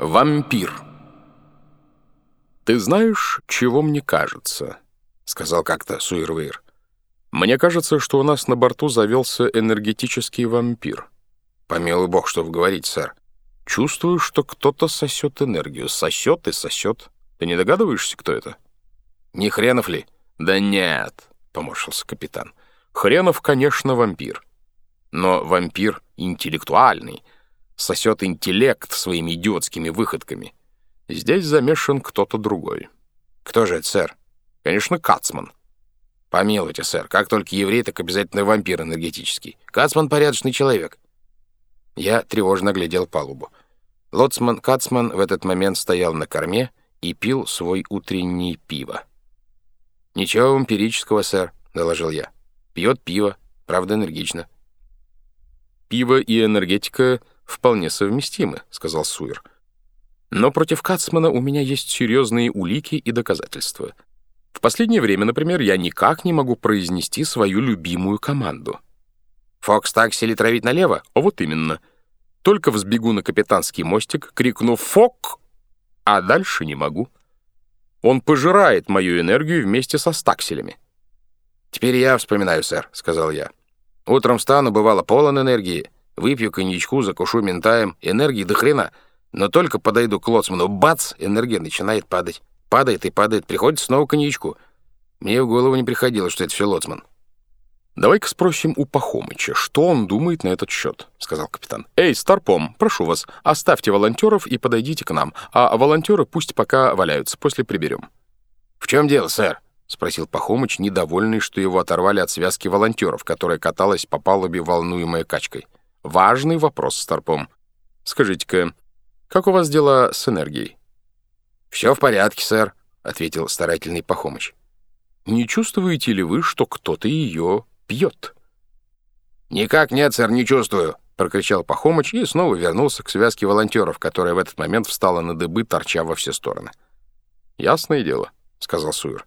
Вампир. «Ты знаешь, чего мне кажется?» — сказал как-то Суирвейр. «Мне кажется, что у нас на борту завелся энергетический вампир». «Помилуй бог, что вы говорите, сэр. Чувствую, что кто-то сосет энергию. Сосет и сосет. Ты не догадываешься, кто это?» «Не хренов ли?» «Да нет», — поморщился капитан. «Хренов, конечно, вампир. Но вампир интеллектуальный — сосет интеллект своими идиотскими выходками. Здесь замешан кто-то другой. Кто же это, сэр? Конечно, Кацман. Помилуйте, сэр, как только еврей, так обязательно вампир энергетический. Кацман — порядочный человек. Я тревожно глядел палубу. Лоцман Кацман в этот момент стоял на корме и пил свой утренний пиво. «Ничего вампирического, сэр», — доложил я. «Пьет пиво, правда энергично». Пиво и энергетика вполне совместимы», — сказал Суир. «Но против Кацмана у меня есть серьезные улики и доказательства. В последнее время, например, я никак не могу произнести свою любимую команду». «Фокс такси или травить налево?» О, вот именно. Только взбегу на капитанский мостик, крикну «Фок!», а дальше не могу. Он пожирает мою энергию вместе со стакселями. «Теперь я вспоминаю, сэр», — сказал я. «Утром встану, бывало, полон энергии». Выпью коньячку, закушу ментаем, энергии до хрена. Но только подойду к лоцману, бац, энергия начинает падать. Падает и падает, приходится снова коньячку. Мне в голову не приходило, что это все лоцман. «Давай-ка спросим у Пахомыча, что он думает на этот счет», — сказал капитан. «Эй, Старпом, прошу вас, оставьте волонтеров и подойдите к нам, а волонтеры пусть пока валяются, после приберем». «В чем дело, сэр?» — спросил Пахомыч, недовольный, что его оторвали от связки волонтеров, которая каталась по палубе, волнуемая качкой. Важный вопрос, Старпом. Скажите-ка, как у вас дела с энергией? «Все в порядке, сэр», — ответил старательный Пахомыч. «Не чувствуете ли вы, что кто-то ее пьет?» «Никак нет, сэр, не чувствую», — прокричал Пахомыч и снова вернулся к связке волонтеров, которая в этот момент встала на дыбы, торча во все стороны. «Ясное дело», — сказал Суир.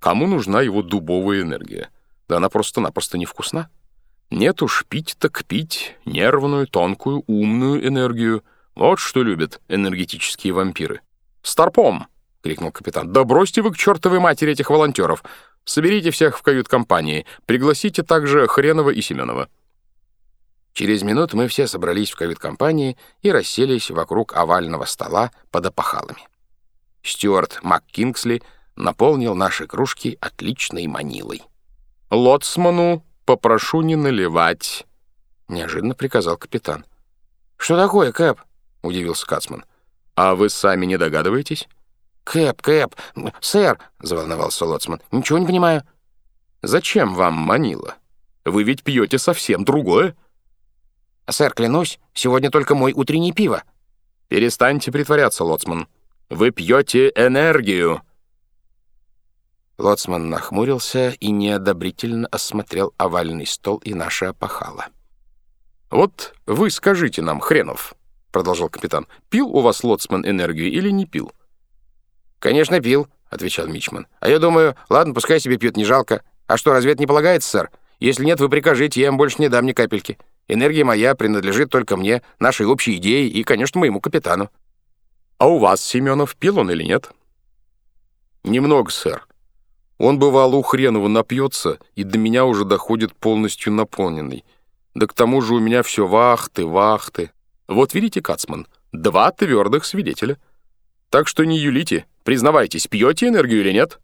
«Кому нужна его дубовая энергия? Да она просто-напросто невкусна». Нет уж, пить так пить, нервную, тонкую, умную энергию. Вот что любят энергетические вампиры. «Старпом!» — крикнул капитан. «Да бросьте вы к чертовой матери этих волонтеров! Соберите всех в кают-компании. Пригласите также Хренова и Семенова». Через минуту мы все собрались в кают-компании и расселись вокруг овального стола под опахалами. Стюарт МакКингсли наполнил наши кружки отличной манилой. «Лоцману попрошу не наливать», — неожиданно приказал капитан. «Что такое, Кэп?» — удивился Кацман. «А вы сами не догадываетесь?» «Кэп, Кэп, сэр», — заволновался Лоцман, — «ничего не понимаю». «Зачем вам манила? Вы ведь пьете совсем другое». «Сэр, клянусь, сегодня только мой утренний пиво». «Перестаньте притворяться, Лоцман. Вы пьете энергию». Лоцман нахмурился и неодобрительно осмотрел овальный стол и наше опахало. «Вот вы скажите нам, Хренов», — продолжал капитан, «пил у вас Лоцман энергию или не пил?» «Конечно, пил», — отвечал Мичман. «А я думаю, ладно, пускай себе пьют, не жалко. А что, разве это не полагается, сэр? Если нет, вы прикажите, я им больше не дам ни капельки. Энергия моя принадлежит только мне, нашей общей идее и, конечно, моему капитану». «А у вас, Семенов, пил он или нет?» «Немного, сэр. Он, бывало, у Хренова напьется, и до меня уже доходит полностью наполненный. Да к тому же у меня все вахты, вахты. Вот видите, Кацман, два твердых свидетеля. Так что не юлите, признавайтесь, пьете энергию или нет?»